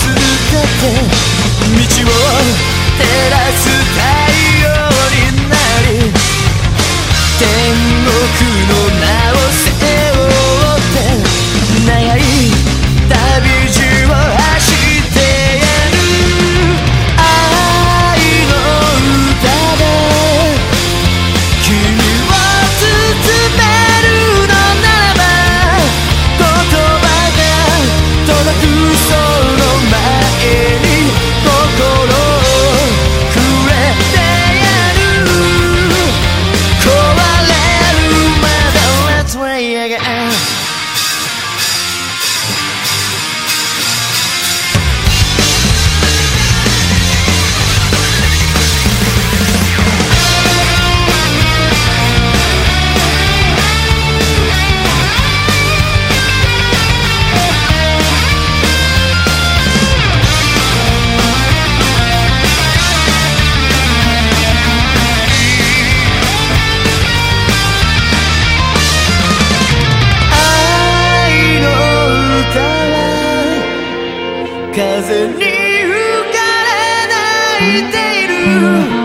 て道を照らすた風に吹かれ泣いている。